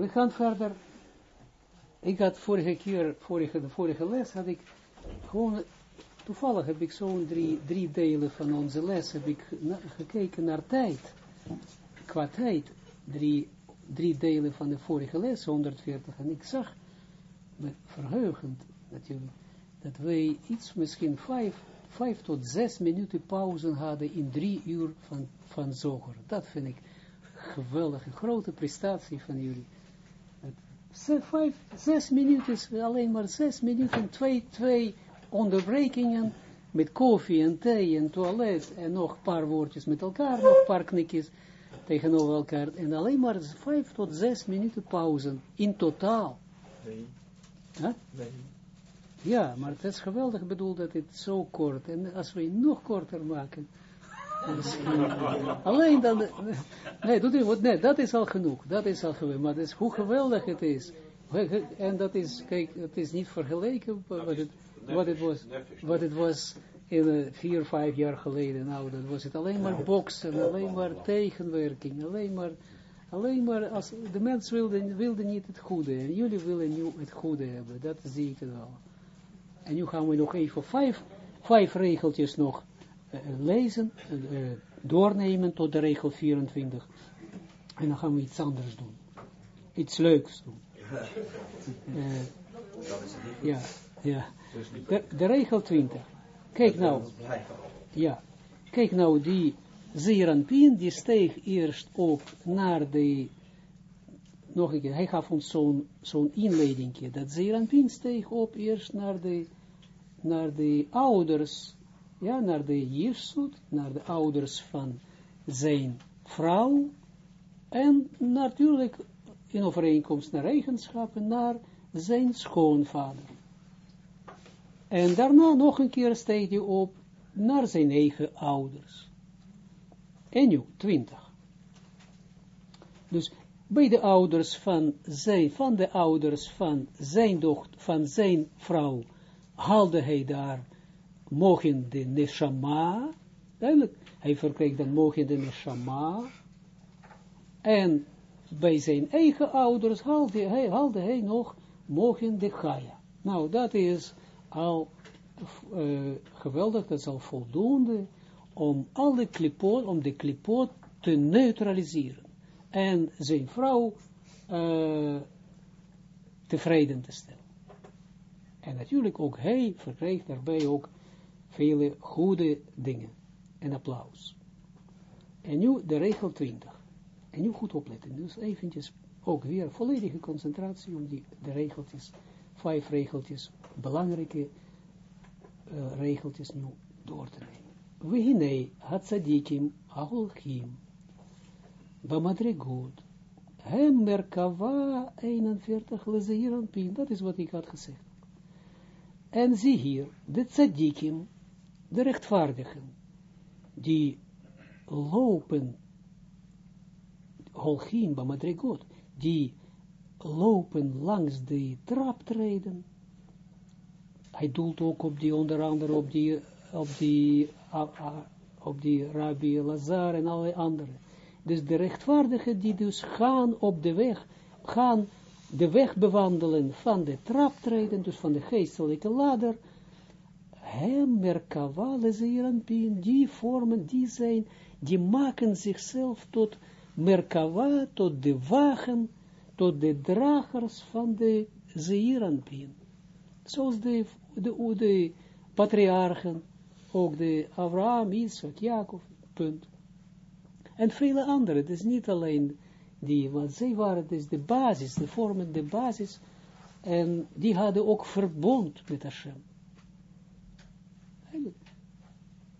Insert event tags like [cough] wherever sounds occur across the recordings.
we gaan verder. Ik had vorige keer, vorige, de vorige les had ik gewoon, toevallig heb ik zo'n drie, drie delen van onze les, heb ik gekeken naar tijd. Qua tijd, drie, drie delen van de vorige les, 140. En ik zag, met verheugend natuurlijk, dat wij iets, misschien vijf, vijf tot zes minuten pauze hadden in drie uur van, van zoger. Dat vind ik geweldige, grote prestatie van jullie. Vijf, zes minuten, alleen maar zes minuten, twee, twee onderbrekingen met koffie en thee en toilet en nog een paar woordjes met elkaar, nog een paar knikjes tegenover elkaar en alleen maar vijf tot zes minuten pauze in totaal. Nee. Huh? Nee. Ja, maar het is geweldig bedoeld dat het zo kort, en als we het nog korter maken, [laughs] alleen dan, nee, doe dit, nee, dat is al genoeg, dat is al geweldig, maar dat is hoe geweldig het is, en dat is, kijk, het is niet vergeleken wat het, wat het was, wat het was in uh, vier, vijf jaar geleden, nou, dat was het alleen maar boksen, alleen maar tegenwerking, alleen maar, alleen maar, als, de mens wilde, wilde niet het goede, en jullie willen nu het goede hebben, dat zie ik wel. En nu gaan we nog even vijf, vijf regeltjes nog lezen, uh, doornemen tot de regel 24. En dan gaan we iets anders doen. Iets leuks doen. Ja, ja. De, de, regel 20. Kijk nou. Ja. Kijk nou, die Zeranpien, die steeg eerst op naar de nog een keer, hij gaf ons zo'n zo'n inleidingje, dat Zeranpien steeg op eerst naar de, naar de ouders, ja, naar de Jirsut, naar de ouders van zijn vrouw, en natuurlijk in overeenkomst naar eigenschappen, naar zijn schoonvader. En daarna nog een keer steeg hij op naar zijn eigen ouders. En nu, twintig. Dus bij de ouders van zijn, van de ouders van zijn dochter, van zijn vrouw, haalde hij daar mogen de neshama, duidelijk, hij verkreeg dan mogen de neshama, en bij zijn eigen ouders haalde hij, nog mogen de chaya. Nou, dat is al uh, geweldig, dat is al voldoende om alle klipoot, om de klipoot te neutraliseren en zijn vrouw uh, tevreden te stellen. En natuurlijk ook hij verkreeg daarbij ook vele goede dingen en applaus. En nu de regel 20. En nu goed opletten. Dus eventjes ook weer volledige concentratie om die, de regeltjes, vijf regeltjes, belangrijke uh, regeltjes nu door te nemen. Wehine hatzadikim aholchim Bamadregut. Hem merkava 41 lezehiran pin. Dat is wat ik had gezegd. En zie hier, de tzadikim, de rechtvaardigen, die lopen, holchim bamadregut, die lopen langs de traptreden. Hij doelt ook op die, onder andere op die, op die, op die Rabbi Lazar en alle anderen dus de rechtvaardigen die dus gaan op de weg, gaan de weg bewandelen van de traptreden, dus van de geestelijke ladder, hem merkavale zeeranpien, die vormen, die zijn, die maken zichzelf tot merkava, tot de wagen, tot de dragers van de zeeranpien. Zoals de, de, patriarchen, ook de Abraham, Isaac, Jacob, punt. En vele andere, dus niet alleen die, want zij waren dus de basis, de vormen de basis, en die hadden ook verbond met Hashem.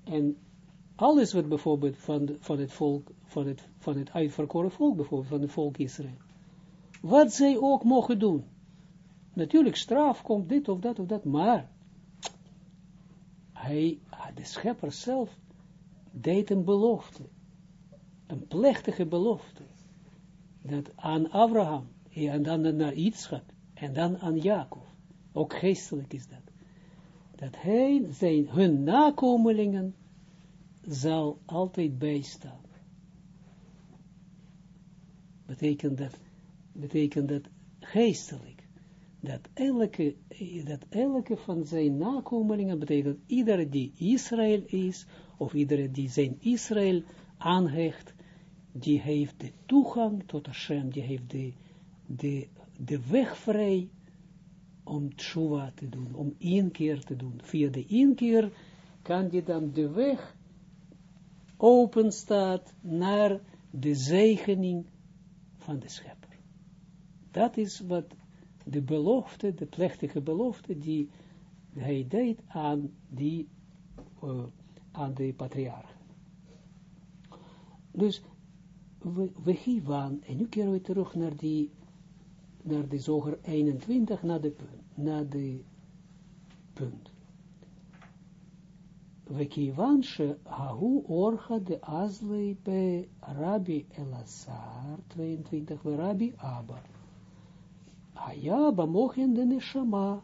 En alles wat bijvoorbeeld van, de, het volk, van het, van het uitverkoren volk, bijvoorbeeld van het volk Israël, wat zij ook mogen doen. Natuurlijk, straf komt dit of dat of dat, maar hij, de schepper zelf, deed een belofte. Een plechtige belofte, dat aan Abraham, en dan naar Yitzchak, en dan aan Jacob, ook geestelijk is dat, dat hij zijn, hun nakomelingen zal altijd bijstaan. Betekent dat betekent dat geestelijk. Dat elke, dat elke van zijn nakomelingen betekent iedere die Israël is, of iedere die zijn Israël aanhecht, die heeft de toegang tot Hashem, die heeft de, de, de weg vrij om tshuva te doen, om inkeer te doen. Via de inkeer kan je dan de weg open staat naar de zegening van de schepper. Dat is wat de belofte, de plechtige belofte die hij deed aan die, uh, aan de patriarch. Dus we, we geven, en nu keren we terug naar die, naar de zoger 21, naar de, naar de punt. Wekivanshe hahu orcha de azlei pe Rabbi Elazar, 22, bij Rabbi Abba. ba bamochen de neshama.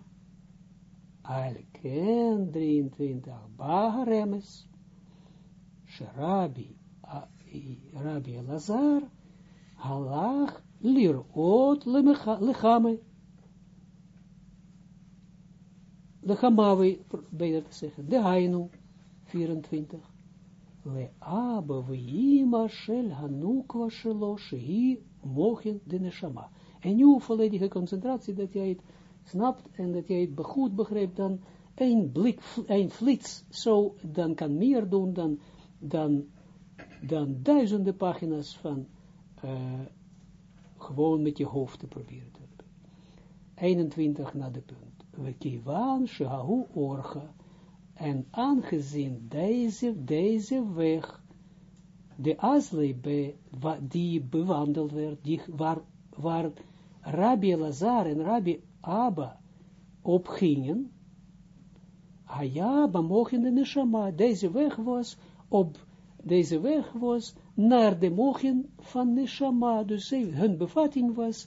Alken 23, Baharemes. Sherabi, Rabbi Elazar, halach lirot lechame. Lechamawe, beter gezegd, de hainu, 24. Le abe vijima shel hanukwa shelo shehi mogen de neshama. En nu volledige concentratie dat jij het snapt en dat jij het goed begrijpt, dan één blik, één flits, zo, dan kan meer doen dan, dan, dan duizenden pagina's van uh, gewoon met je hoofd te proberen te hebben. 21 naar de punt. We kivan shehahu orga en aangezien deze, deze weg, de Azlebe, die bewandeld werd, die, waar Rabbi Lazar en Rabbi Abba opgingen, Hayaba mogen de Neshama, deze weg was, op deze weg was naar de mogen van Neshama, dus hun bevatting was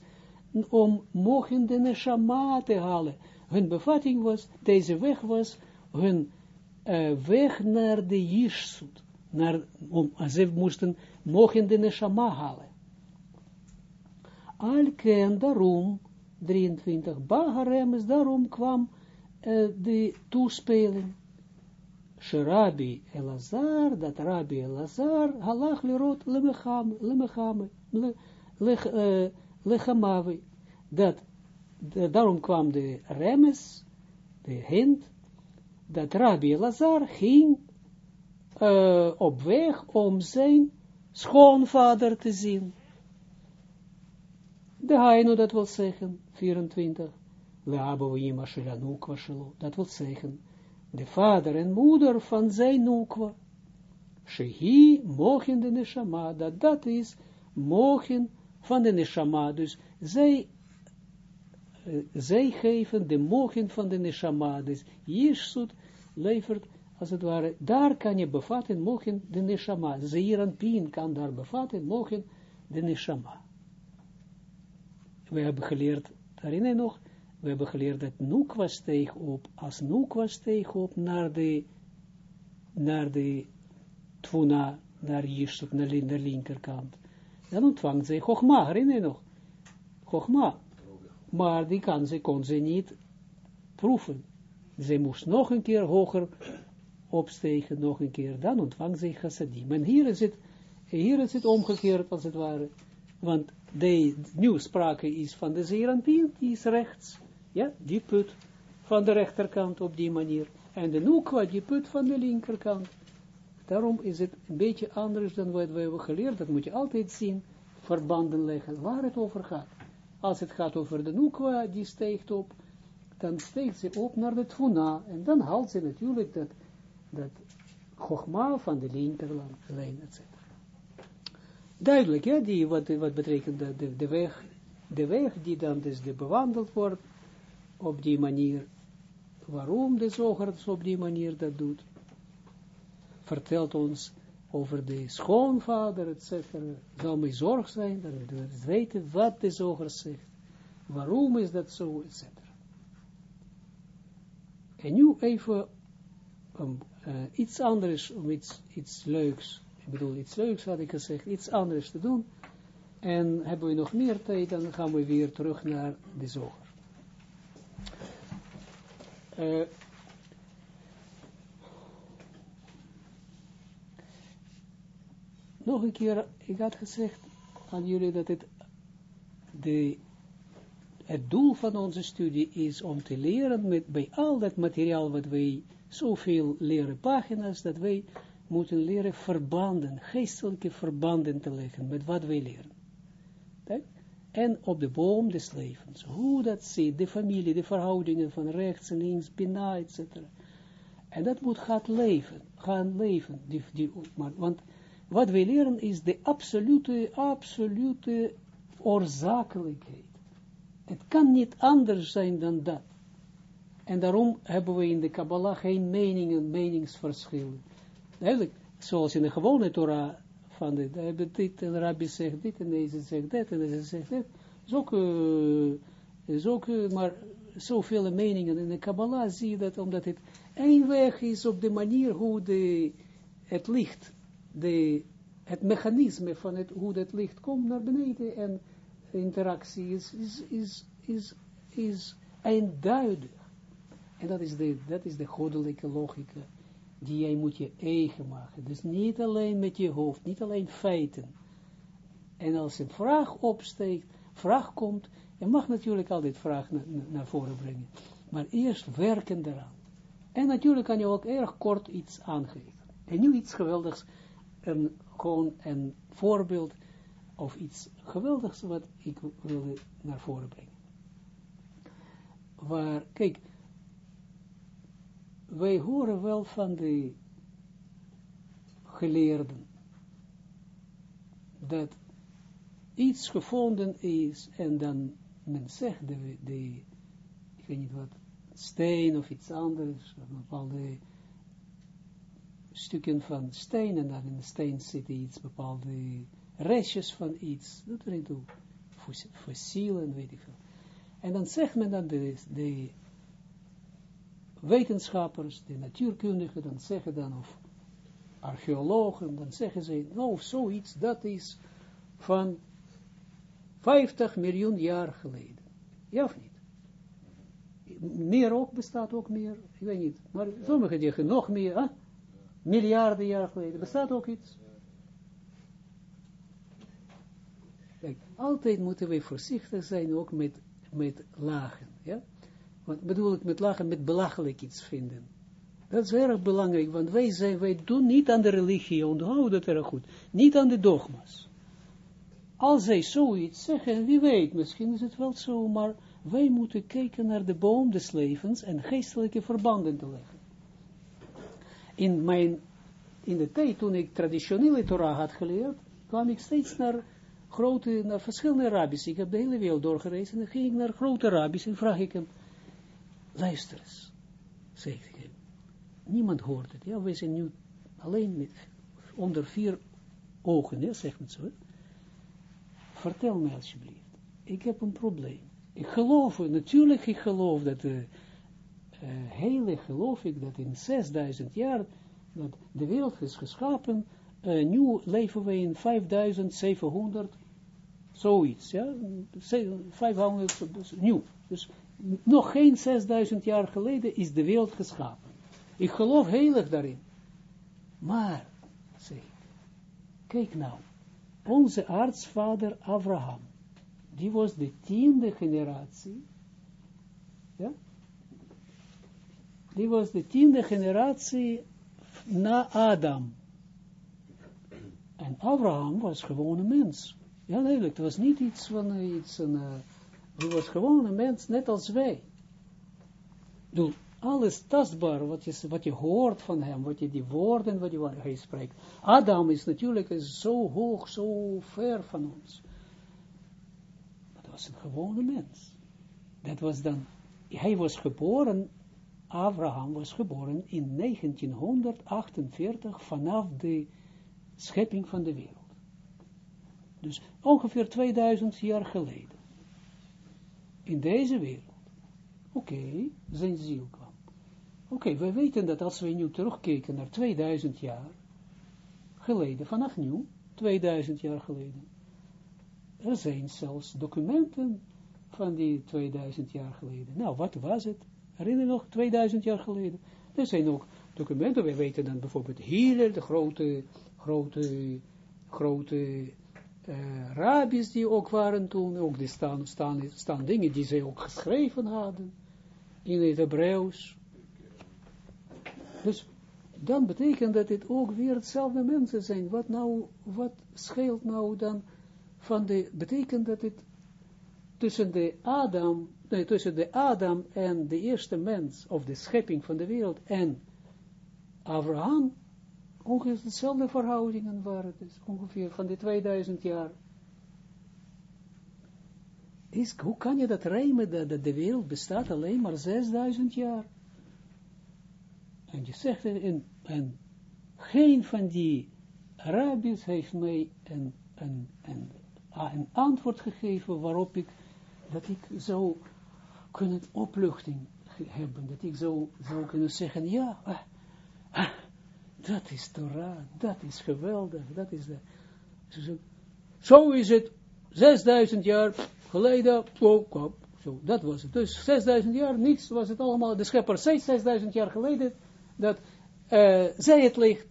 om mogen de Neshama te halen. Hun bevatting was, deze weg was hun uh, weg naar de Jishsut, naar, om, ze moesten mogen de Neshama halen. Alken, daarom, 23, Baharemes, daarom kwam uh, de toespeling. Sherabi Elazar, dat Rabbi Elazar, halach lerot lemechame, lemechame. Dat, daarom kwam de remes, de hint, dat Rabbi Lazar ging uh, op weg om zijn schoonvader te zien. De Haino, dat wil zeggen, 24, Leabo Yima Shelanukwa Shelo, dat wil zeggen, de vader en moeder van zijn Nukwa, Shehi mogen de Neshama, dat dat is mogen van de Neshama, dus zij zij geven de mogen van de neshama, dus Jirsut levert, als het ware, daar kan je bevatten, mogen de neshama, Zeiran Pien kan daar bevatten, mogen de neshama. We hebben geleerd, daarin nog, we hebben geleerd dat Nukwa steeg op, als Nukwa steeg op naar de, naar de Tvuna, naar Jirsut, naar de linkerkant, dan ontvangt zij Chogma, herinner je nog? Chogma, maar die kan ze, kon ze niet proeven. Ze moest nog een keer hoger opstegen, nog een keer, dan ontvangt ze chassadim. En hier is het, hier is het omgekeerd als het ware, want de nieuw sprake is van de zeeranpien, die is rechts, ja, die put van de rechterkant op die manier, en de nukwa, die put van de linkerkant. Daarom is het een beetje anders dan wat we hebben geleerd, dat moet je altijd zien, verbanden leggen, waar het over gaat. Als het gaat over de Nukwa, die steekt op, dan steekt ze op naar de Tfuna. En dan haalt ze natuurlijk dat, dat Chogma van de linkerlijn, etc. Duidelijk, ja, die, wat, wat betekent de, de, de, weg, de weg die dan dus de bewandeld wordt, op die manier, waarom de zoger op die manier dat doet, vertelt ons over de schoonvader, etc. Zal mij zorg zijn, dat we weten wat de zoger zegt. Waarom is dat zo, etc. En nu even um, iets anders, om iets, iets leuks, ik bedoel iets leuks had ik gezegd, iets anders te doen. En hebben we nog meer tijd, dan gaan we weer terug naar de zoger. Uh, nog een keer, ik had gezegd aan jullie dat het, de, het doel van onze studie is om te leren met, bij al dat materiaal wat wij zoveel leren pagina's, dat wij moeten leren verbanden, geestelijke verbanden te leggen met wat wij leren. En op de boom des levens, hoe dat zit, de familie, de verhoudingen van rechts en links, bina, etc. En dat moet gaan leven, gaan leven. Die, die, maar, want wat wij leren is de absolute, absolute oorzakelijkheid. Het kan niet anders zijn dan dat. En daarom hebben we in de Kabbalah geen meningen, meningsverschillen. Eigenlijk, zoals in de gewone Torah, van de, hebben dit, en de rabbi zegt dit, en deze zegt dat, en deze zegt dat. Is ook, uh, is ook uh, maar zoveel meningen. In de Kabbalah zie je dat, omdat het één weg is op de manier hoe de, het licht, de, het mechanisme van het, hoe dat licht komt naar beneden en interactie is, is, is, is, is eenduidig. En dat is de, dat is de goddelijke logica die jij moet je eigen maken. Dus niet alleen met je hoofd, niet alleen feiten. En als een vraag opsteekt, vraag komt, je mag natuurlijk altijd vraag naar voren brengen. Maar eerst werken eraan. En natuurlijk kan je ook erg kort iets aangeven. En nu iets geweldigs, een, gewoon een voorbeeld of iets geweldigs wat ik wilde naar voren brengen. Waar, kijk, wij horen wel van de geleerden, dat iets gevonden is, en dan men zegt, de, de ik weet niet wat, steen of iets anders, bepaalde stukken van steen, en dan in de steen zitten iets, bepaalde restjes van iets, dat er toe, fossielen, weet ik veel. En dan zegt men dan de, de wetenschappers, de natuurkundigen, dan zeggen dan, of archeologen, dan zeggen ze, nou, zoiets, dat is van 50 miljoen jaar geleden. Ja of niet? Meer ook, bestaat ook meer, ik weet niet. Maar sommigen zeggen nog meer, hè? miljarden jaar geleden, bestaat ook iets. Kijk, altijd moeten we voorzichtig zijn ook met, met lagen, ja. Wat bedoel ik met lachen, met belachelijk iets vinden. Dat is erg belangrijk, want wij, zijn, wij doen niet aan de religie, onthoud dat erg goed, niet aan de dogma's. Als zij zoiets zeggen, wie weet, misschien is het wel zo, maar wij moeten kijken naar de boom des levens en geestelijke verbanden te leggen. In mijn, in de tijd toen ik traditionele Torah had geleerd, kwam ik steeds naar grote, naar verschillende rabbis. Ik heb de hele wereld doorgereisd en dan ging ik naar grote rabbis en vraag ik hem, luister eens, zeg ik hem. Niemand hoort het, ja, we zijn nu alleen met, onder vier ogen, ja, zeg het zo. Vertel me alsjeblieft, ik heb een probleem. Ik geloof, natuurlijk ik geloof dat, uh, uh, geloof ik dat in 6000 jaar, dat de wereld is geschapen, uh, nu leven we in 5700, zoiets, ja, 500, nieuw. Dus nog geen 6000 jaar geleden is de wereld geschapen. Ik geloof heilig daarin. Maar, zeg ik, kijk nou, onze artsvader Abraham, die was de tiende generatie, ja, die was de tiende generatie na Adam. En Abraham was gewoon een mens. Ja, nee, het was niet iets van uh, iets, een, hij was gewoon een mens, net als wij. Doe alles tastbaar, wat je, hoort van hem, wat je die woorden, wat je, wat hij spreekt. Adam is natuurlijk zo hoog, zo ver van ons. Maar dat was een gewone mens. Dat was dan, hij was geboren, Abraham was geboren in 1948 vanaf de schepping van de wereld. Dus ongeveer 2000 jaar geleden in deze wereld. Oké, zijn ziel kwam. Oké, wij weten dat als we nu terugkijken naar 2000 jaar geleden, vanaf nu, 2000 jaar geleden, er zijn zelfs documenten van die 2000 jaar geleden. Nou, wat was het? Herinner je nog, 2000 jaar geleden? Er zijn ook documenten, we weten dan bijvoorbeeld hier de grote, grote, grote uh, rabbis die ook waren toen, ook die staan, dingen die zij ook geschreven hadden in het Hebreeuws. Dus dan betekent dat het ook weer hetzelfde mensen zijn. Wat nou, wat scheelt nou dan van de, betekent dat het tussen de Adam, tussen de Adam en de eerste mens, of de schepping van de wereld, en Abraham, ongeveer dezelfde verhoudingen waren dus, ongeveer van die 2000 jaar. Is, hoe kan je dat rijmen, dat, de wereld bestaat alleen maar 6000 jaar? En je zegt, en, en geen van die Arabiërs heeft mij een, een, een, een antwoord gegeven waarop ik, dat ik zou kunnen opluchting hebben, dat ik zou, zou kunnen zeggen, ja, ah, ah, dat is Torah, dat is geweldig, dat is de, zo, is het, 6000 jaar geleden, zo, dat was het. Dus 6000 jaar, niets was het allemaal, de schepper zei 6000 jaar geleden, dat uh, zij het licht,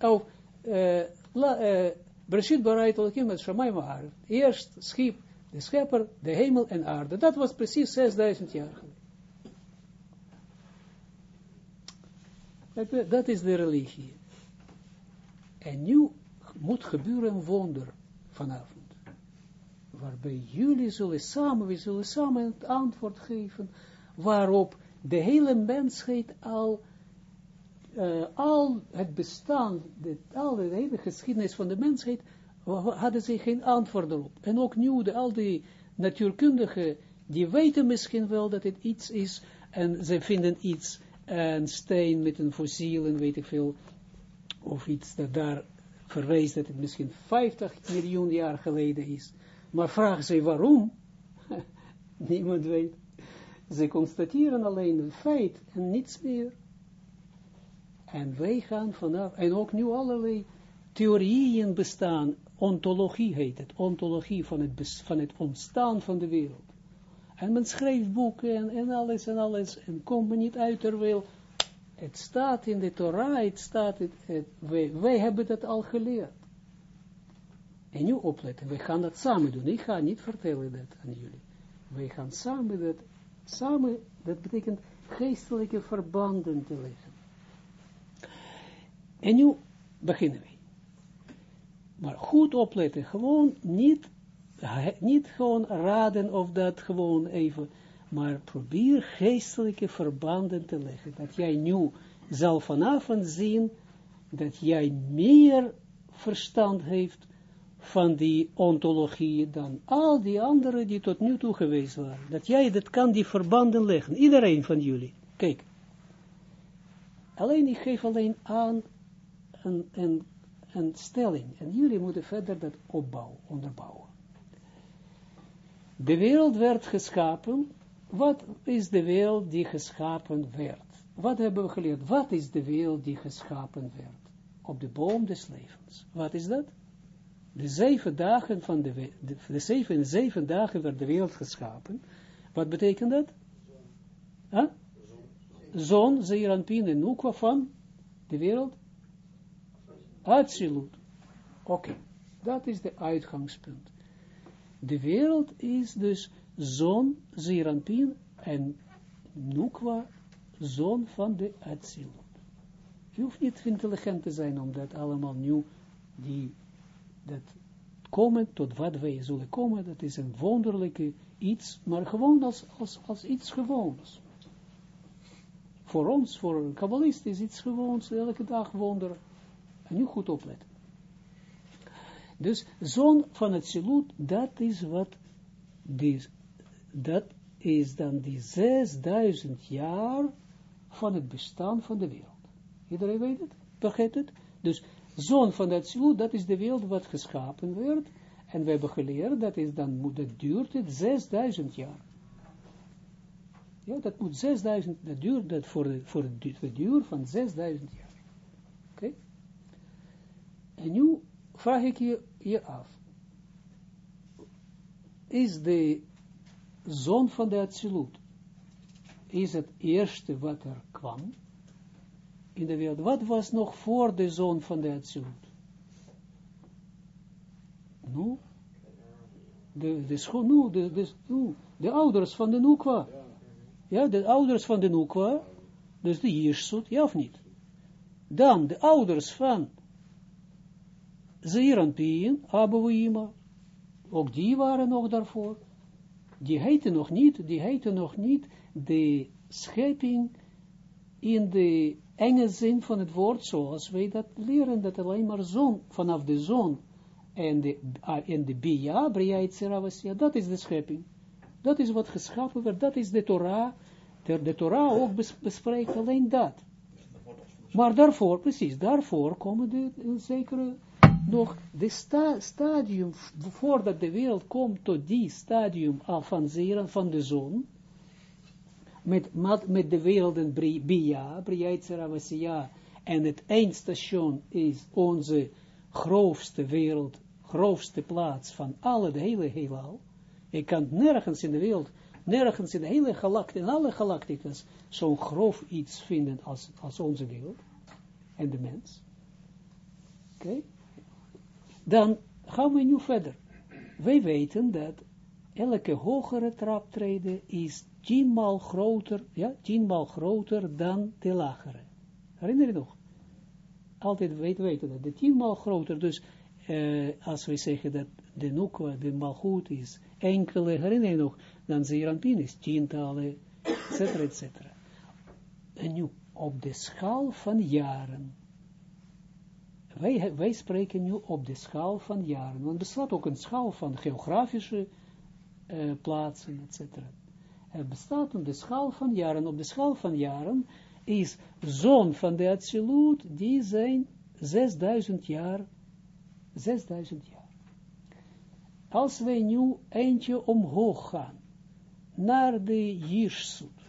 of uh, uh, Breshit bereidt Elohim. Eerst schiep de schepper, de hemel en aarde. Dat was precies 6000 jaar geleden. Dat is de religie. En nu moet gebeuren een wonder vanavond. Waarbij jullie zullen samen, we zullen samen het antwoord geven, waarop de hele mensheid al uh, al het bestaan, de, al de hele geschiedenis van de mensheid, hadden ze geen antwoord erop. En ook nu, de, al die natuurkundigen, die weten misschien wel dat het iets is, en ze vinden iets, een steen met een fossiel, en weet ik veel, of iets dat daar verwijst dat het misschien 50 miljoen jaar geleden is. Maar vragen ze waarom? [laughs] Niemand weet. Ze constateren alleen een feit en niets meer. En wij gaan vanaf, en ook nu allerlei theorieën bestaan, ontologie heet het, ontologie van het, van het ontstaan van de wereld. En men schrijft boeken en, en alles en alles, en komt men niet uit terwijl het staat in de Torah, het staat, het, wij, wij hebben dat al geleerd. En nu opletten, we gaan dat samen doen. Ik ga niet vertellen dat aan jullie. Wij gaan samen dat, samen, dat betekent geestelijke verbanden te leggen. En nu beginnen we. Maar goed opletten, gewoon niet, niet gewoon raden of dat gewoon even, maar probeer geestelijke verbanden te leggen. Dat jij nu zal vanavond zien dat jij meer verstand heeft van die ontologie dan al die anderen die tot nu toe geweest waren. Dat jij dat kan die verbanden leggen. Iedereen van jullie. Kijk. Alleen, ik geef alleen aan een, een, een stelling. En jullie moeten verder dat opbouwen, onderbouwen. De wereld werd geschapen. Wat is de wereld die geschapen werd? Wat hebben we geleerd? Wat is de wereld die geschapen werd? Op de boom des levens. Wat is dat? De zeven dagen van de, de, de zeven, zeven dagen werd de wereld geschapen. Wat betekent dat? Huh? Zon, Zeeranpien en Nukwa van de wereld? Absoluut. Oké, dat is de uitgangspunt. De wereld is dus zon, Zeranpin en Nukwa, zon van de Absolute. Je hoeft niet intelligent te zijn om dat allemaal nieuw, die, dat komen tot wat wij zullen komen, dat is een wonderlijke iets, maar gewoon als, als, als iets gewoons. Voor ons, voor een kabbalist is iets gewoons, elke dag wonder en nu goed opletten. Dus zon van het siloet, dat is wat, die, dat is dan die 6000 jaar van het bestaan van de wereld. Iedereen weet het? Begrijpt het? Dus zon van het siloet, dat is de wereld wat geschapen werd. En we hebben geleerd, dat, is dan, dat duurt het 6000 jaar. Ja, dat moet 6000, dat duurt dat voor, de, voor het duur van 6000 jaar. En nu vraag ik je, je af. is de zon van de absolute. Is het eerste wat er kwam in de wereld. Wat was nog voor de zon van de absolute? Nu, de, de, schoon, nu, de, de, nu, de ouders van de Nukwa. Ja, de ouders van de Nukwa, dus de Jirsut, ja of niet? Dan de ouders van Zeeranpien, Abouima, ook die waren nog daarvoor. Die heten nog niet, die heten nog niet de schepping in de enge zin van het woord, zoals wij dat leren, dat alleen maar zon, vanaf de zon en de, en de Bia, Bria dat is de schepping. Dat is wat geschapen werd, dat is de Torah. De, de Torah ook bespreekt alleen dat. Maar daarvoor, precies, daarvoor komen de, zekere, nog de sta, stadium, voordat de wereld komt tot die stadium van zeren, van de zon, met, met de werelden Bia, Bria, en het eindstation is onze grootste wereld, grootste plaats van alle, de hele heelal. Je kan nergens in de wereld, nergens in de hele galactica, in alle galacticas, zo'n grof iets vinden als, als onze wereld en de mens. Oké? Dan gaan we nu verder. Wij weten dat elke hogere traptreden is tienmaal groter, ja, tienmaal groter dan de lagere. Herinner je nog? Altijd weten, weten dat. De tienmaal groter, dus uh, als we zeggen dat de Nukwa, de Malchut is enkele, herinner je nog, dan Zeranpin is tientallen, et cetera, et cetera. En nu, op de schaal van jaren, wij, wij spreken nu op de schaal van jaren, want bestaat ook een schaal van geografische uh, plaatsen, et cetera. Er bestaat op de schaal van jaren, op de schaal van jaren is zoon van de absolute, die zijn 6000 jaar, 6000 jaar. Als wij nu eentje omhoog gaan, naar de Jirsut,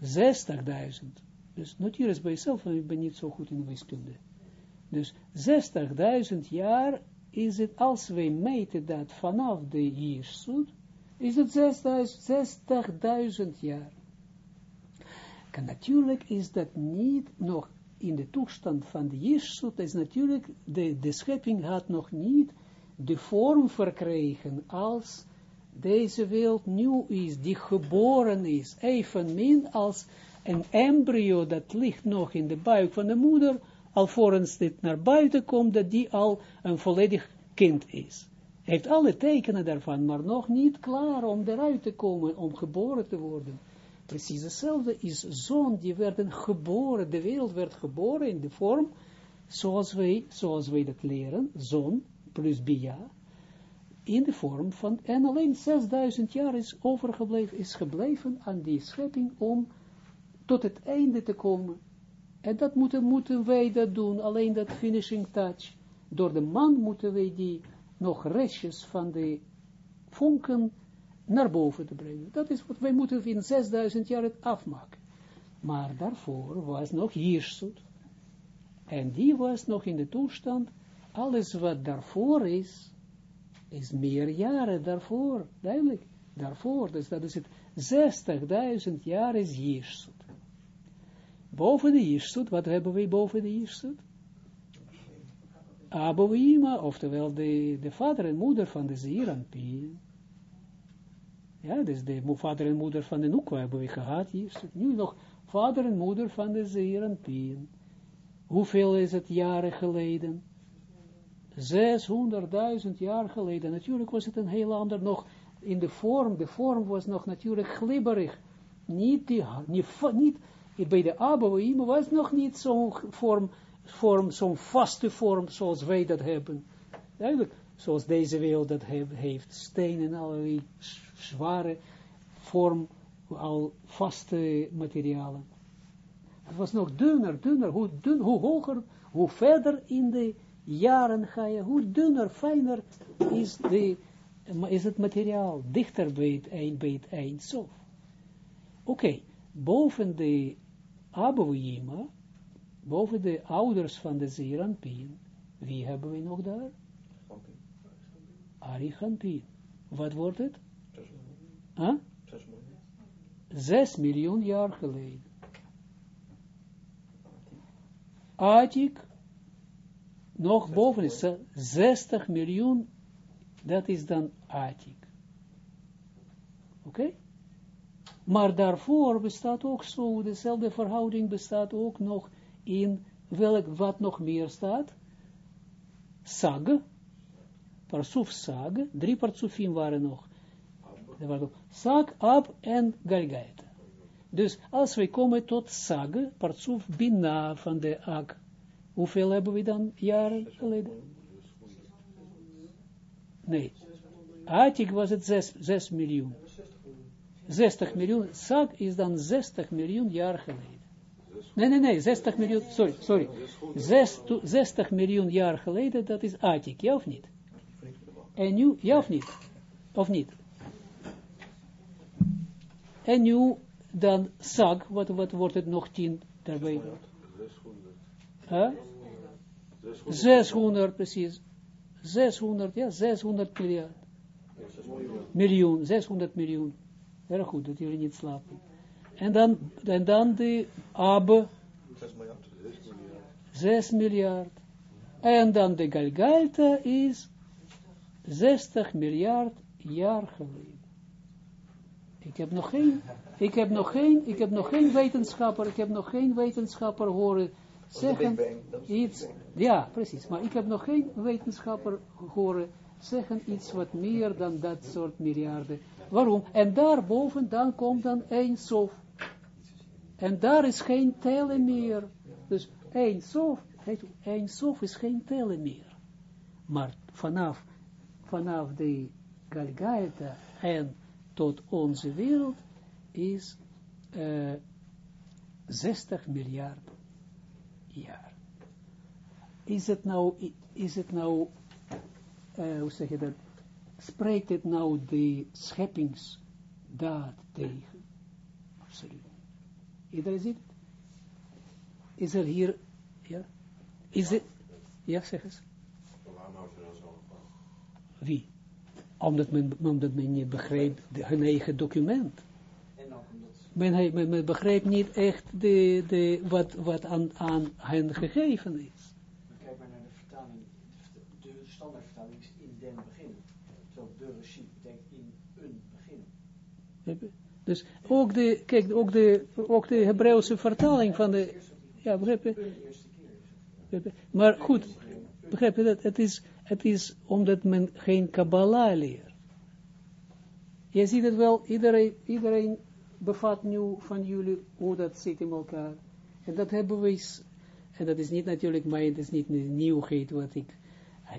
60.000, dus noteer eens bij jezelf, ik ben niet zo goed in wiskunde. Dus 60.000 jaar is het, als wij meten dat vanaf de Jirsut, is het 60.000 jaar. En natuurlijk is dat niet nog in de toestand van de Jirsut, is natuurlijk, de, schepping had nog niet de vorm verkregen als deze wereld nu is, die geboren is, evenmin als een embryo dat ligt nog in de buik van de moeder, alvorens dit naar buiten komt, dat die al een volledig kind is. Heeft alle tekenen daarvan, maar nog niet klaar om eruit te komen, om geboren te worden. Precies hetzelfde is zoon, die werden geboren, de wereld werd geboren in de vorm, zoals wij, zoals wij dat leren, zoon plus bia, in de vorm van, en alleen 6000 jaar is overgebleven, is gebleven aan die schepping om tot het einde te komen. En dat moeten, moeten wij dat doen, alleen dat finishing touch. Door de man moeten wij die nog restjes van de vonken naar boven te brengen. Dat is wat wij moeten in 6000 jaar het afmaken. Maar daarvoor was nog Jirsut. En die was nog in de toestand, alles wat daarvoor is, is meer jaren daarvoor, duidelijk, daarvoor. Dus dat is het 60.000 jaar is Jirsut. Boven de Jirsut, wat hebben we boven de Jirsut? Abouima, oftewel de, de vader en moeder van de Zeeranpien. Ja, dus de vader en moeder van de Nukwa hebben we gehad. Nu nog vader en moeder van de Zeeranpien. Hoeveel is het jaren geleden? 600.000 jaar geleden. Natuurlijk was het een heel ander nog in de vorm. De vorm was nog natuurlijk glibberig. Niet, die, niet, niet bij de Abouima was nog niet zo'n vorm vorm, zo'n vaste vorm zoals wij dat hebben. Eigenlijk, zoals deze wereld dat heeft, stenen en allerlei zware vorm, al vaste materialen. Het was nog dunner, dunner, hoe, dun, hoe hoger, hoe verder in de jaren ga je, hoe dunner, fijner is, de, is het materiaal, dichter bij het eind, bij het eind, zo. Oké, boven de Abouima, boven de ouders van de Zeranpien, wie hebben we nog daar? Arichampien. wat wordt het? Huh? 6 miljoen jaar geleden. Atik, nog boven is 60 miljoen, dat is dan Atik. Oké? Maar daarvoor bestaat ook zo, dezelfde verhouding bestaat ook nog in welk, wat nog meer staat? Sag, Parsuf Sag, drie Parsufim waren nog. Sag, Ab en Galgaita. Dus als we komen tot Sag, Parsuf Bina van de Ag, hoeveel hebben we dan jaren geleden? Nee. Atik was het 6 miljoen. 60 miljoen, Sag is dan 60 miljoen jaar geleden. Nee, nee, nee, 60 miljoen, sorry, sorry. 60 miljoen jaar geleden, dat is Atik, ja of niet? En nu, ja of niet? Of niet? En nu, dan Sag, wat, wat wordt het nog 10 daarbij? 600. Huh? 600, precies. 600, ja, 600 miljard. Miljoen, 600 miljoen. Erg goed, dat jullie niet slapen. En dan, en dan de Abbe. 6 miljard. 6 miljard. En dan de Galgalta is 60 miljard jaar geleden. Ik heb nog geen, ik heb nog geen, ik heb nog geen wetenschapper, ik heb nog geen wetenschapper horen zeggen iets, ja, precies, maar ik heb nog geen wetenschapper horen zeggen iets wat meer dan dat soort miljarden. Waarom? En daarboven dan komt dan één sof. En daar is geen tellen meer. Dus één sof, één sof is geen tellen meer. Maar vanaf, vanaf de Galgaita en tot onze wereld is uh, eh, 60 miljard jaar. Is het nou, is het nou, uh, hoe zeg je dat, spreekt het nou de scheppingsdaad tegen? Absoluut. Iedereen ziet het? Is er hier, ja? Is het, ja, zeg eens. Wie? Omdat men, omdat men niet begreep de, hun eigen document. Men, men, men begreep niet echt de, de, wat, wat aan, aan hen gegeven is. Kijk maar naar de vertaling. De standaardvertaling is in den begin. Terwijl de regie betekent in een begin. Dus ook de, kijk, ook de, ook de Hebreeuwse vertaling van de, ja, begrijp je? Maar goed, begrijp je dat? Het is, het is omdat men geen Kabbalah leert. Je ziet het wel, iedereen, iedereen bevat nu van jullie hoe dat zit in elkaar. En dat hebben we, en dat is niet natuurlijk mij, het is niet een nieuwheid wat ik,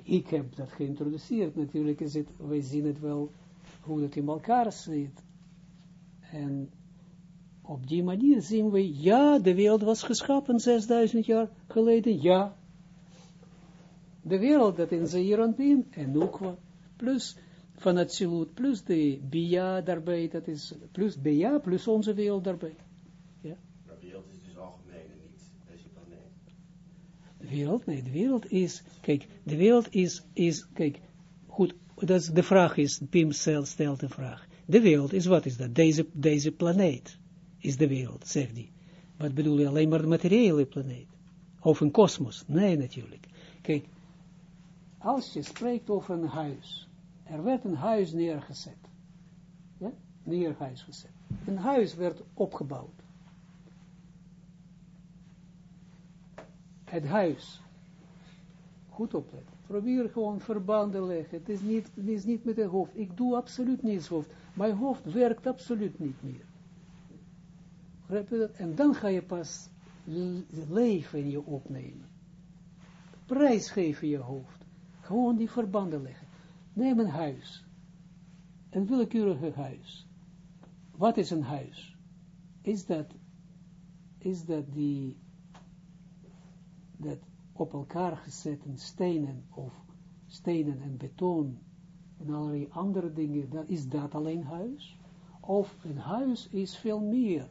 ik heb dat geïntroduceerd. Natuurlijk is het, wij zien het wel hoe dat in elkaar zit. En op die manier zien we, ja, de wereld was geschapen 6000 jaar geleden, ja. De wereld dat in Zeeranpien en Nukwa, plus van het silut, plus de Bia daarbij, dat is, plus Bia, plus onze wereld daarbij. Ja? Maar de wereld is dus algemeen en niet deze planeet. De wereld, nee, de wereld is, kijk, de wereld is, is kijk, goed, dat is, de vraag is, Pim stelt de vraag. De wereld is, wat is dat? Deze, deze planeet is de wereld, zegt hij. Wat bedoel je, alleen maar de materiële planeet? Of een kosmos? Nee, natuurlijk. Kijk, als je spreekt over een huis, er werd een huis neergezet. Ja? Neerhuis gezet. Een huis werd opgebouwd. Het huis. Goed opletten. Probeer gewoon verbanden leggen. Het is niet, is niet met het hoofd. Ik doe absoluut niets hoofd. Mijn hoofd werkt absoluut niet meer. En dan ga je pas leven in je opnemen. Prijs geven je hoofd. Gewoon die verbanden leggen. Neem een huis. Een willekeurige huis. Wat is een huis? Is dat, is dat die, dat op elkaar gezette stenen of stenen en beton en allerlei andere dingen, dat, is dat alleen huis? Of een huis is veel meer.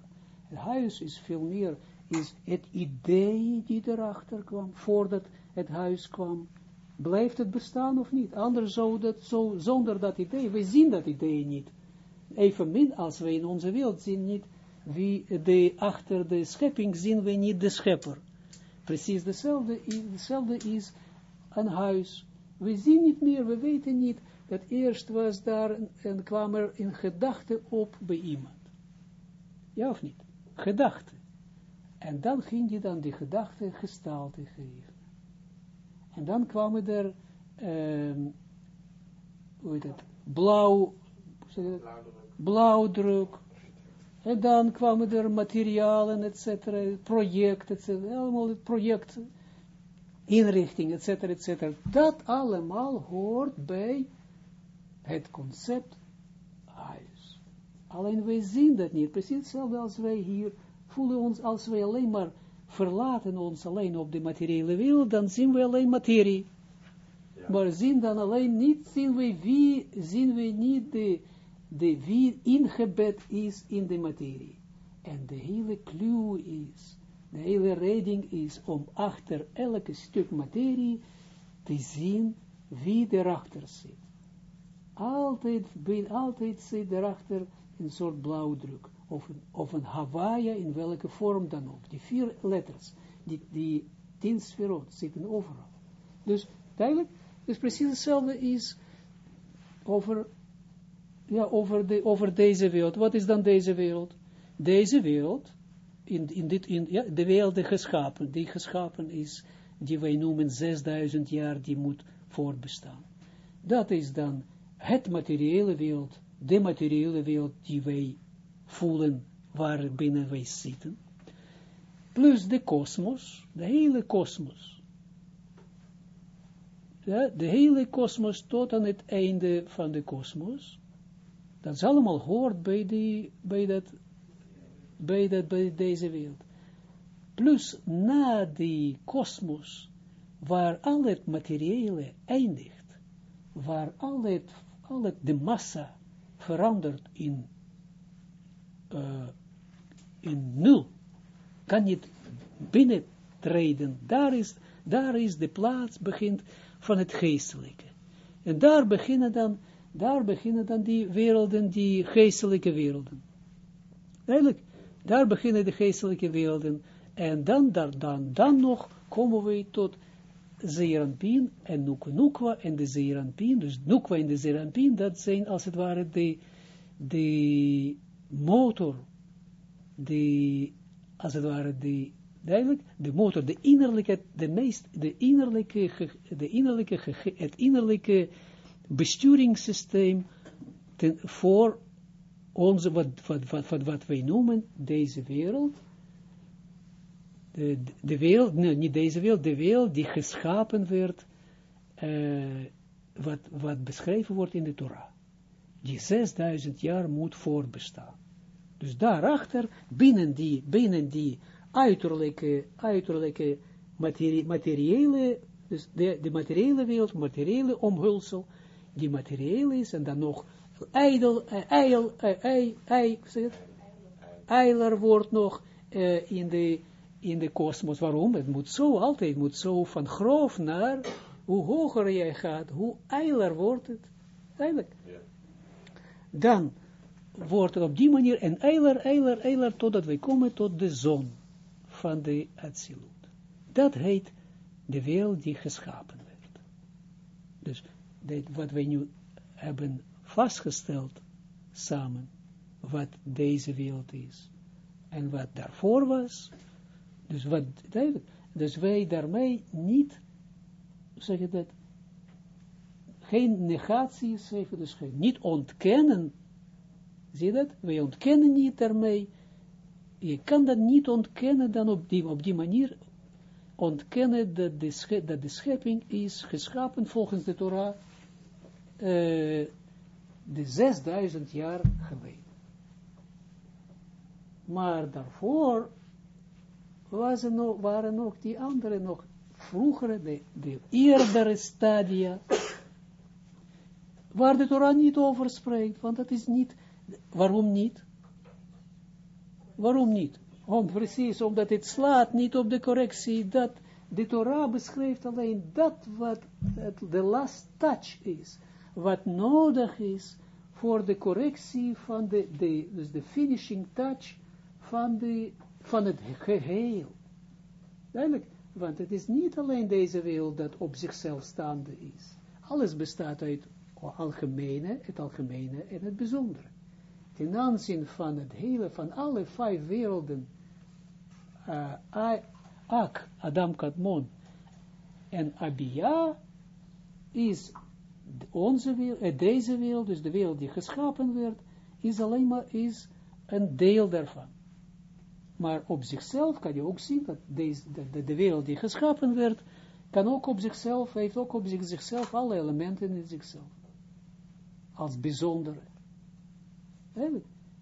Een huis is veel meer, is het idee die erachter kwam, voordat het huis kwam, blijft het bestaan of niet. Anders zou dat zo, zonder dat idee, we zien dat idee niet. Evenmin als we in onze wereld zien niet wie de, achter de schepping zien we niet de schepper. Precies dezelfde, dezelfde is een huis. We zien niet meer, we weten niet, dat eerst was daar en kwam er een gedachte op bij iemand. Ja of niet? Gedachte. En dan ging je dan die gedachte gestalte geven. En dan kwamen er, um, hoe heet het, blauw, blauwdruk. En dan kwamen er materialen, et cetera, projecten, et cetera, allemaal het project, inrichting, et cetera, et cetera. Dat allemaal hoort bij het concept huis. Alleen wij zien dat niet. Precies hetzelfde als wij hier voelen ons, als wij alleen maar verlaten ons alleen op de materiële wereld, dan zien we alleen materie. Maar zien dan alleen niet, zien we wie, zien we niet de, de wie ingebed is in de materie. En de hele clue is, de hele reading is om achter elke stuk materie te zien wie erachter zit. Altijd, altijd zit erachter een soort blauwdruk of een, of een Hawaii, in welke vorm dan ook. Die vier letters, die, die tien sferot zitten overal. Dus duidelijk, dus precies hetzelfde is over, ja, over, de, over deze wereld. Wat is dan deze wereld? Deze wereld, in, in dit, in, ja, de wereld die geschapen, die geschapen is, die wij noemen 6000 jaar, die moet voortbestaan. Dat is dan het materiële wereld, de materiële wereld die wij voelen waar binnen wij zitten, plus de kosmos, de hele kosmos. Ja, de hele kosmos tot aan het einde van de kosmos, dat is allemaal hoort bij, die, bij, dat, bij, dat, bij deze wereld. Plus na die kosmos, waar al het materiële eindigt, waar al het, al het de massa verandert in uh, in nul, kan niet binnentreden. Daar is, daar is de plaats, begint van het geestelijke. En daar beginnen dan, daar beginnen dan die werelden, die geestelijke werelden. Eigenlijk, daar beginnen de geestelijke werelden. En dan, dan, dan, nog komen we tot Zeeranpien en Nukwa en de Zeeranpien. Dus Nukwa en de Zeeranpien, dat zijn als het ware de, de motor, de, als het ware, de, duidelijk, de motor, de innerlijke, de meest, de innerlijke, de innerlijke, het innerlijke besturingssysteem ten, voor onze, wat, wat, wat, wat, wij noemen, deze wereld, de, de wereld, nee, niet deze wereld, de wereld die geschapen werd, uh, wat, wat beschreven wordt in de Torah. Die 6000 jaar moet voortbestaan. Dus daarachter, binnen die, binnen die uiterlijke, uiterlijke materiële, dus de, de materiële wereld, materiële omhulsel, die materieel is, en dan nog ijdel, eil, ei, ei, eiler wordt nog uh, in de in de kosmos. Waarom? Het moet zo, altijd moet zo van grof naar, hoe hoger jij gaat, hoe eiler wordt het. Eigenlijk. Dan, wordt op die manier en eiler, eiler, eiler, totdat wij komen tot de zon van de Atsilut. Dat heet de wereld die geschapen werd. Dus dit, wat wij nu hebben vastgesteld samen, wat deze wereld is, en wat daarvoor was, dus, wat, dus wij daarmee niet, zeg je dat, geen negatie, dus geen, niet ontkennen. Zie je dat? Wij ontkennen niet daarmee. Je kan dat niet ontkennen dan op die, op die manier. Ontkennen dat de, dat de schepping is geschapen volgens de Torah uh, de 6000 jaar geleden. Maar daarvoor was nog, waren nog die andere, nog vroegere, de, de eerdere stadia, waar de Torah niet over spreekt, want dat is niet Waarom niet? Waarom niet? Om, precies, omdat het slaat niet op de correctie, dat de Torah beschrijft alleen dat wat de last touch is, wat nodig is voor de correctie van de, de, dus de finishing touch van, de, van het geheel. Duidelijk, want het is niet alleen deze wereld dat op zichzelf staande is. Alles bestaat uit algemene, het algemene en het bijzondere. Ten aanzien van het hele, van alle vijf werelden, uh, Ak, Adam Kadmon en Abia, is onze wereld, eh, deze wereld, dus de wereld die geschapen werd, is alleen maar is een deel daarvan. Maar op zichzelf kan je ook zien dat deze, de, de wereld die geschapen werd, kan ook op zichzelf, heeft ook op zichzelf alle elementen in zichzelf. Als bijzondere.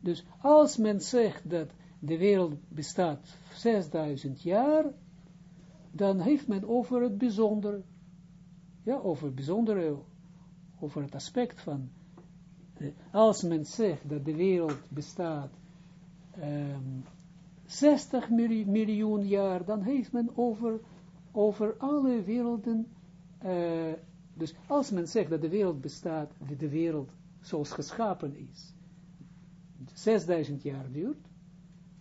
Dus als men zegt dat de wereld bestaat 6000 jaar, dan heeft men over het bijzondere, ja, over het bijzondere, over het aspect van, als men zegt dat de wereld bestaat um, ehm, 60 miljoen jaar, dan heeft men over, over alle werelden, uh, dus als men zegt dat de wereld bestaat, dat de wereld zoals geschapen is, 6000 jaar duurt,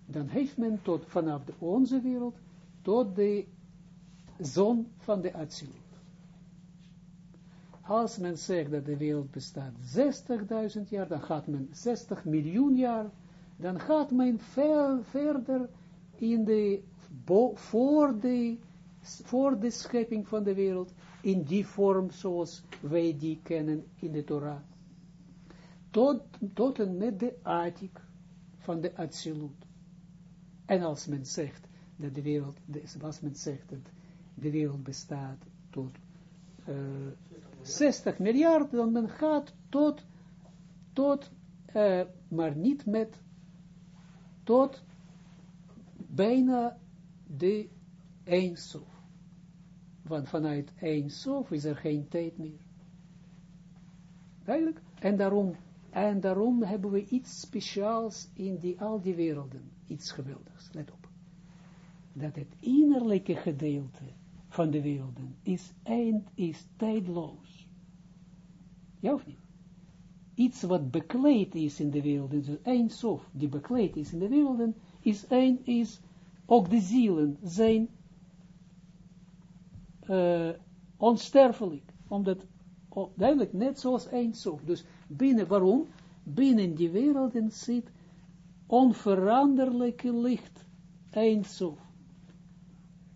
dan heeft men tot vanaf de onze wereld tot de zon van de Atsilut. Als men zegt dat de wereld bestaat 60.000 jaar, dan gaat men 60 miljoen jaar, dan gaat men veel verder in de, voor, de, voor de schepping van de wereld, in die vorm zoals wij die kennen in de Torah. Tot, tot en met de Atik van de Atsilut. En als men zegt dat de wereld, als men zegt dat de wereld bestaat tot uh, 60 miljard, dan men gaat tot, tot uh, maar niet met, tot bijna de Eindsof. Want vanuit Eindsof is er geen tijd meer. Duidelijk? En daarom, en daarom hebben we iets speciaals in die, al die werelden. Iets geweldigs, let op. Dat het innerlijke gedeelte van de werelden is eind, is tijdloos. Ja of niet? Iets wat bekleed is in de werelden, dus eindsof, die bekleed is in de werelden, is een, is ook de zielen zijn uh, onsterfelijk. Omdat, oh, duidelijk, net zoals eindsof. Dus binnen, waarom? Binnen die werelden zit onveranderlijke licht. Eindsof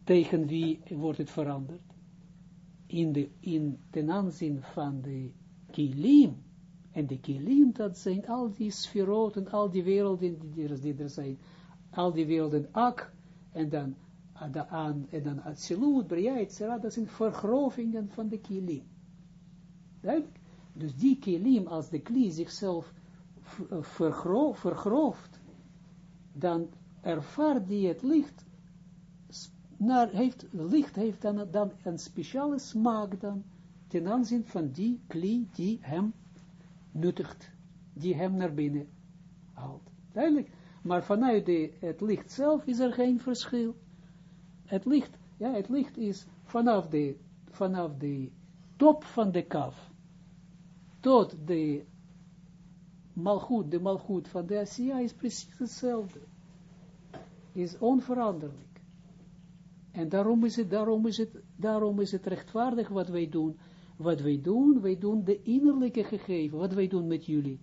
tegen wie wordt het veranderd? In, de, in ten aanzien van de kilim, en de kilim, dat zijn al die sferoten, al die werelden die er, die er zijn, al die werelden ak, en dan aan, en dan Atsilut, Bria, etc., dat zijn vergrovingen van de kilim. Dus die kilim, als de kli zichzelf vergrooft, dan ervaart die het licht naar, heeft, licht heeft dan, dan een speciale smaak dan, ten aanzien van die kli die hem nuttigt, die hem naar binnen haalt. Duidelijk. Maar vanuit de, het licht zelf is er geen verschil. Het licht, ja, het licht is vanaf de, vanaf de top van de kaf tot de malgoed, de malgoed van de Asia is precies hetzelfde. Is onveranderlijk. En daarom is het, daarom is het, daarom is het rechtvaardig wat wij doen. Wat wij doen, wij doen de innerlijke gegeven. Wat wij doen met jullie,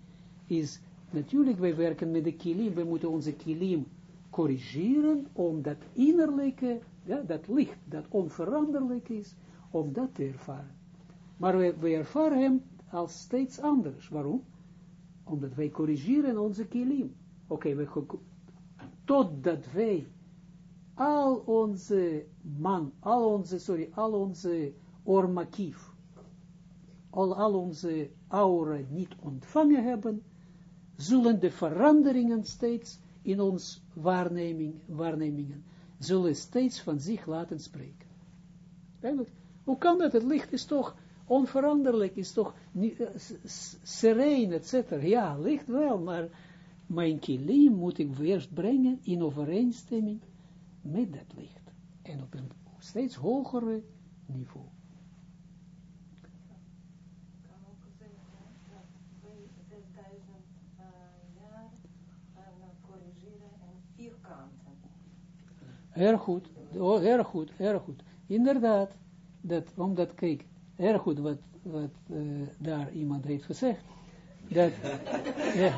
is natuurlijk, wij werken met de kilim. We moeten onze kilim corrigeren, om dat innerlijke, ja, dat licht, dat onveranderlijk is, om dat te ervaren. Maar wij, wij ervaren hem als steeds anders. Waarom? Omdat wij corrigeren onze kilim. Oké, okay, totdat wij al onze man, al onze, sorry, al onze ormakief, al, al onze aura niet ontvangen hebben, zullen de veranderingen steeds in ons waarneming, waarnemingen, zullen steeds van zich laten spreken. Eigenlijk, hoe kan dat? Het licht is toch onveranderlijk, is toch niet, uh, sereen, etc. Ja, licht wel, maar mijn kilim moet ik eerst brengen in overeenstemming met dat licht. En op een steeds hogere niveau. Erg goed, oh, erg goed, erg goed. Inderdaad, dat, omdat, kijk, erg goed wat, wat uh, daar iemand heeft gezegd. Dat, ja,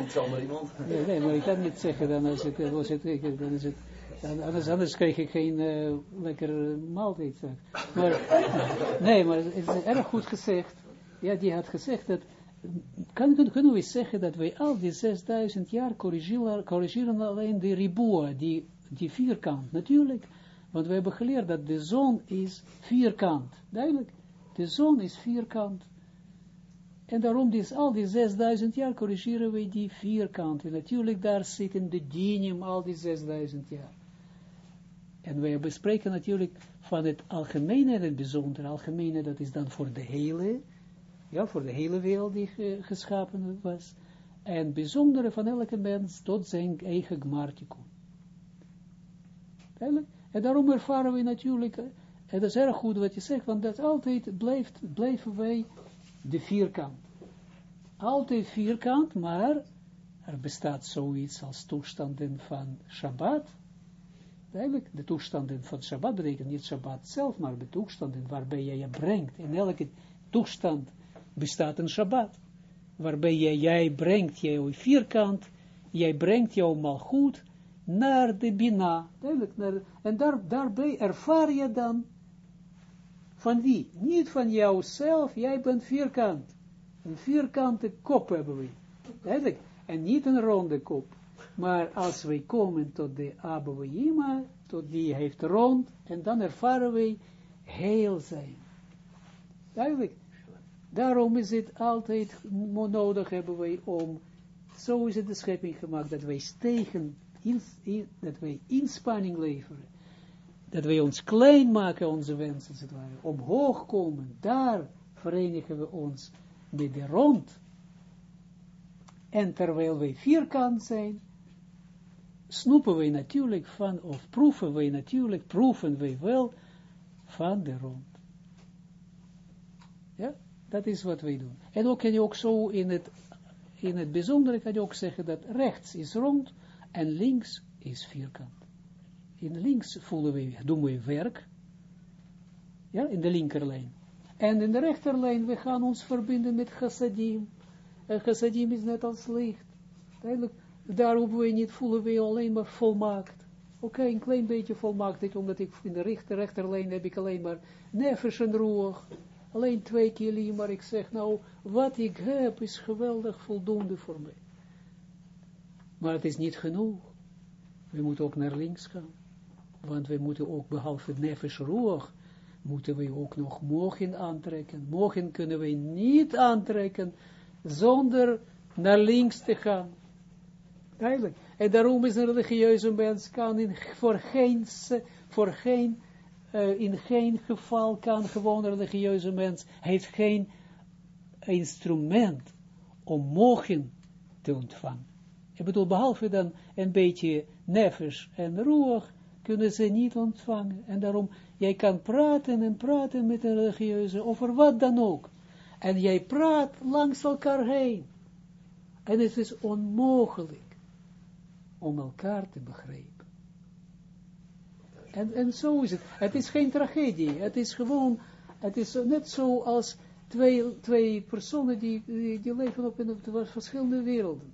Niet zomaar iemand? Nee, nee, maar ik kan niet zeggen dan als het, als het, dan is het, anders, anders krijg ik geen uh, lekker maaltijd. Maar, [laughs] nee, maar het is erg goed gezegd. Ja, die had gezegd dat, kan, kunnen we zeggen dat wij al die 6000 jaar corrigeren, corrigeren alleen de riboa, die die vierkant, natuurlijk, want we hebben geleerd dat de zon is vierkant, duidelijk, de zon is vierkant, en daarom is al die 6000 jaar corrigeren we die vierkant, en natuurlijk daar zitten de dinim al die 6000 jaar. En wij bespreken natuurlijk van het algemene en het bijzondere. Algemene, dat is dan voor de hele, ja, voor de hele wereld die geschapen was. En bijzondere van elke mens tot zijn eigen gmartikon. En daarom ervaren we natuurlijk, en dat is erg goed wat je zegt, want dat altijd blijft, blijven wij de vierkant. Altijd vierkant, maar er bestaat zoiets als toestanden van Shabbat. Eigenlijk, de toestanden van Shabbat betekent niet Shabbat zelf, maar de toestanden waarbij jij je brengt. In elke toestand bestaat een Shabbat. Waarbij jij, jij brengt jouw vierkant, jij brengt jouw malgoed naar de Bina. Duidelijk, en daar, daarbij ervaar je dan van wie? Niet van jouzelf, jij bent vierkant. Een vierkante kop hebben we. Duidelijk. En niet een ronde kop. Maar als wij komen tot de Abouima, tot die heeft rond, en dan ervaren wij heel zijn. Duidelijk. Daarom is het altijd nodig hebben wij om, zo is het de schepping gemaakt, dat wij stegen dat wij inspanning leveren, dat wij ons klein maken, onze wensen, als het omhoog komen, daar verenigen we ons met de rond. En terwijl wij vierkant zijn, snoepen wij natuurlijk van, of proeven wij natuurlijk, proeven wij wel van de rond. Ja, dat is wat wij doen. En ook kan je ook zo in het, in het bijzondere kan je ook zeggen dat rechts is rond, en links is vierkant. In links voelen we, doen we werk, ja, in de linkerlijn. En in de rechterlijn, we gaan ons verbinden met chassadim. En chassadim is net als licht. Duidelijk, daarop we niet voelen we alleen maar volmaakt. Oké, een klein beetje volmaakt, omdat ik in de rechter, rechterlijn heb ik alleen maar nefesh en roer. Alleen twee keer, maar ik zeg nou, wat ik heb is geweldig voldoende voor mij. Maar het is niet genoeg. We moeten ook naar links gaan. Want we moeten ook, behalve nefesh roog, moeten we ook nog mogen aantrekken. Mogen kunnen we niet aantrekken, zonder naar links te gaan. Eigenlijk. En daarom is een religieuze mens kan in, voor geen, voor geen, uh, in geen geval kan gewoon een religieuze mens, heeft geen instrument om mogen te ontvangen. Ik bedoel, behalve dan een beetje nefes en roer, kunnen ze niet ontvangen. En daarom, jij kan praten en praten met een religieuze, over wat dan ook. En jij praat langs elkaar heen. En het is onmogelijk om elkaar te begrijpen. En, en zo is het. Het is geen tragedie. Het is gewoon, het is net zo als twee, twee personen die, die, leven op, in, verschillende werelden.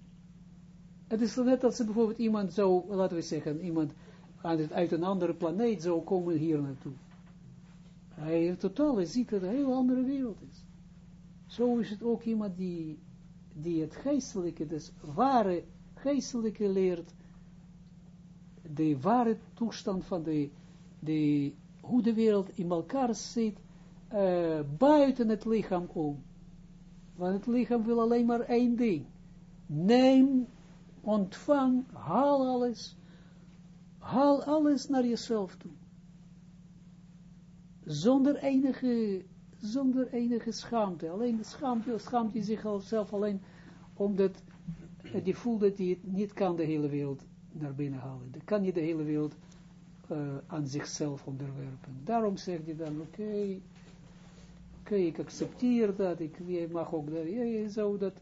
Het is net als bijvoorbeeld iemand zou, laten we zeggen, iemand uit een andere planeet zou komen hier naartoe. Hij totaal ziet dat het een heel andere wereld is. Zo is het ook iemand die, die het geestelijke, dus ware geestelijke leert, de ware toestand van de, de hoe de wereld in elkaar zit, uh, buiten het lichaam om. Want het lichaam wil alleen maar één ding. Neem ontvang, haal alles, haal alles naar jezelf toe. Zonder enige, zonder enige schaamte. Alleen de schaamte, schaamt zichzelf alleen omdat hij voelt dat hij het niet kan de hele wereld naar binnen halen. Dan kan je de hele wereld uh, aan zichzelf onderwerpen. Daarom zegt hij dan, oké, oké, ik accepteer dat, ik, mag ook dat, je zou dat,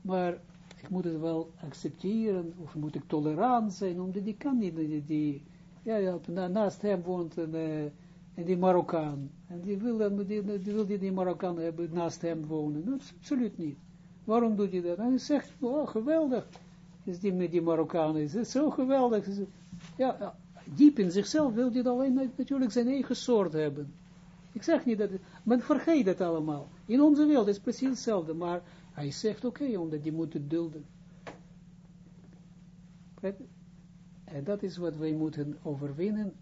maar ik moet het wel accepteren, of moet ik tolerant zijn, omdat die kan niet, die, ja, naast hem woont een, uh, en die Marokkaan, en die wil, dan, die, wil die, die Marokkaan hebben naast hem wonen, dat is absoluut niet. Waarom doet hij dat? En hij zegt, oh, geweldig, is die met die Marokkaan, is het zo geweldig, ja, diep in zichzelf wil hij alleen natuurlijk zijn eigen soort hebben. Ik zeg niet dat, men vergeet het allemaal. In onze wereld is precies hetzelfde, maar hij zegt, oké, okay, omdat die moeten dulden. En dat is wat wij moeten overwinnen.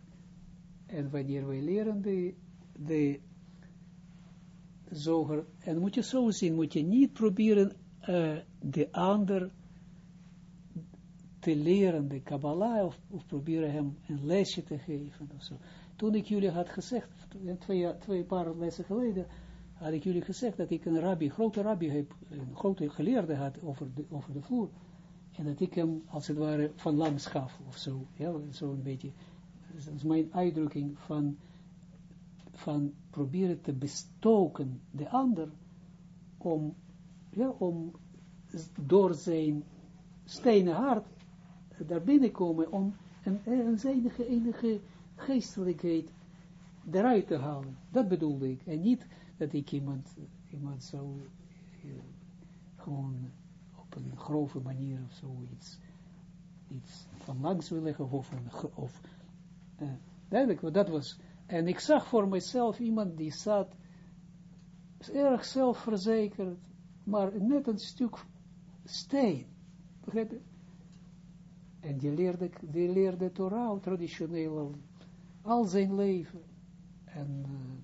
En wanneer wij leren de, de zoger, en moet je zo zien, moet je niet proberen uh, de ander te leren, de Kabbalah, of, proberen hem een lesje te geven. Of zo. Toen ik jullie had gezegd, twee, twee paar lessen geleden, had ik jullie gezegd dat ik een rabbi, grote rabbi heb, een grote geleerde had over de, over de vloer. En dat ik hem, als het ware, van langs gaf, of zo. Ja, zo een beetje. Dat is mijn uitdrukking van, van proberen te bestoken de ander, om, ja, om door zijn stenen hart daar binnenkomen, om een, een enige, enige geestelijkheid eruit te halen. Dat bedoelde ik. En niet dat ik iemand, iemand zou uh, gewoon op een grove manier of zoiets iets van langs wil leggen of, een, of uh, duidelijk, dat was, en ik zag voor mezelf iemand die zat erg zelfverzekerd, maar net een stuk steen, begrijp je? En die leerde, die leerde Torah traditioneel al, al zijn leven. En uh,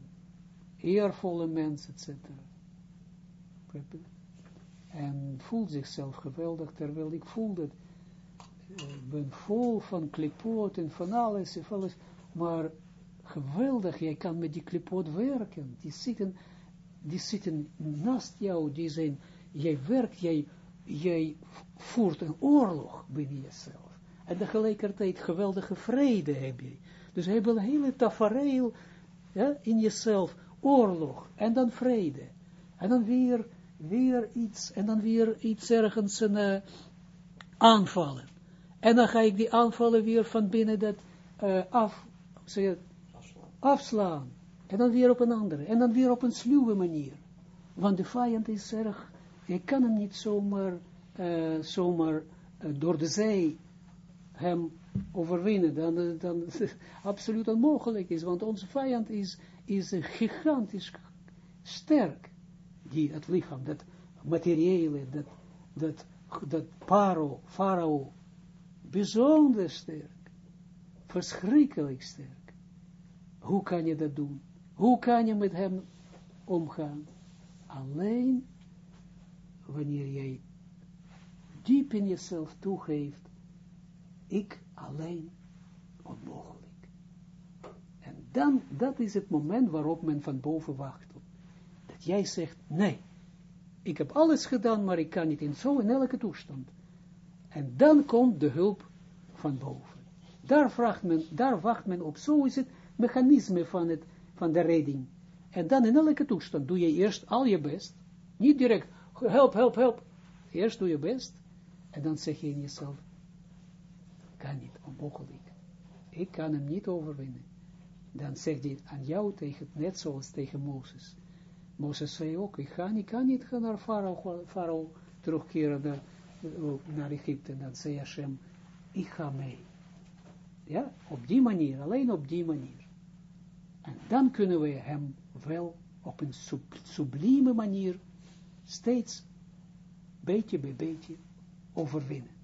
eervolle mens, etc. En voelt zichzelf geweldig, terwijl ik voelde, uh, ben vol van klipoot en van alles, en alles, maar geweldig, jij kan met die klipoot werken, die zitten, die zitten naast jou, die zijn, jij werkt, jij, jij voert een oorlog binnen jezelf. En tegelijkertijd geweldige vrede heb je. Dus hij wil een hele tafereel ja, in jezelf, oorlog, en dan vrede. En dan weer, weer iets, en dan weer iets ergens uh, aanvallen. En dan ga ik die aanvallen weer van binnen dat uh, af, afslaan. En dan weer op een andere. En dan weer op een sluwe manier. Want de vijand is erg, je kan hem niet zomaar, uh, zomaar door de zee hem overwinnen, dan, dan [laughs] absoluut onmogelijk is, want onze vijand is, is gigantisch sterk, die, het lichaam, dat materiële, dat, dat, dat paro, farao, bijzonder sterk, verschrikkelijk sterk. Hoe kan je dat doen? Hoe kan je met hem omgaan? Alleen wanneer jij diep in jezelf toegeeft ik alleen onmogelijk. En dan, dat is het moment waarop men van boven wacht. Dat jij zegt, nee, ik heb alles gedaan, maar ik kan niet in zo in elke toestand. En dan komt de hulp van boven. Daar, vraagt men, daar wacht men op. Zo is het mechanisme van, het, van de redding. En dan in elke toestand doe je eerst al je best. Niet direct, help, help, help. Eerst doe je best. En dan zeg je in jezelf, kan niet, onmogelijk. Ik kan hem niet overwinnen. Dan zegt hij aan jou tegen, net zoals tegen Mozes. Mozes zei ook, ik, ga, ik kan niet gaan naar Farao, Farao terugkeren naar, naar Egypte. Dan zei Hashem, ik ga mee. Ja, op die manier, alleen op die manier. En dan kunnen we hem wel op een sub, sublieme manier steeds beetje bij beetje overwinnen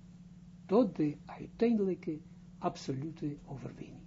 tot de uiteindelijke absolute overwinning.